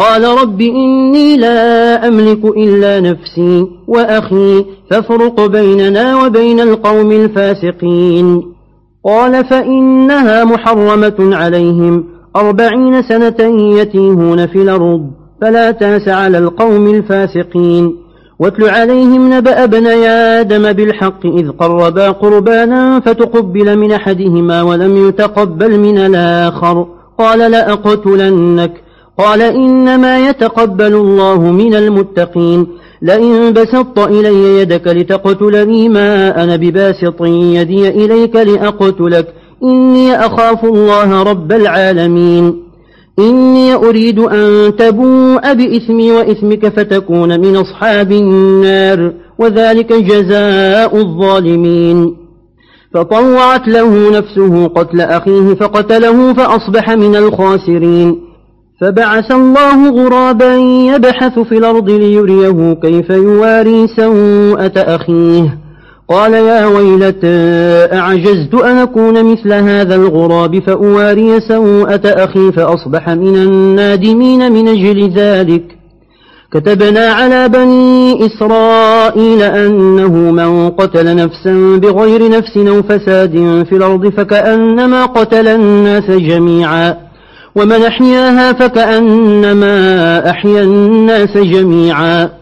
قال رب إني لا أملك إلا نفسي وأخي فافرق بيننا وبين القوم الفاسقين. قال فإنها محرمة عليهم. أربعين سنة يتيهون في الأرض فلا تاس على القوم الفاسقين. واتل عليهم نبأ ابني آدم بالحق إذ قربا قربانا فتقبل من أحدهما ولم يتقبل من الآخر. قال لأقتلنك قال إنما يتقبل الله من المتقين. لئن بسطت إلي يدك لتقتلني ما أنا بباسط يدي إليك لأقتلك. إني أخاف الله رب العالمين. إني أريد أن تبوء بإثمي وإثمك فتكون من أصحاب النار وذلك جزاء الظالمين. فطوعت له نفسه قتل أخيه فقتله فأصبح من الخاسرين. فبعث الله غرابا يبحث في الأرض ليريه كيف يواري سوءة أخيه. قال يا ويلتى أعجزت أن أكون مثل هذا الغراب فأواري سوءة أخي فأصبح من النادمين من أجل ذلك. كتبنا على بني إسرائيل أنه من قتل نفسا بغير نفس أو فساد في الأرض فكأنما قتل الناس جميعا. ومن أحياها فكأنما أحيا الناس جميعا.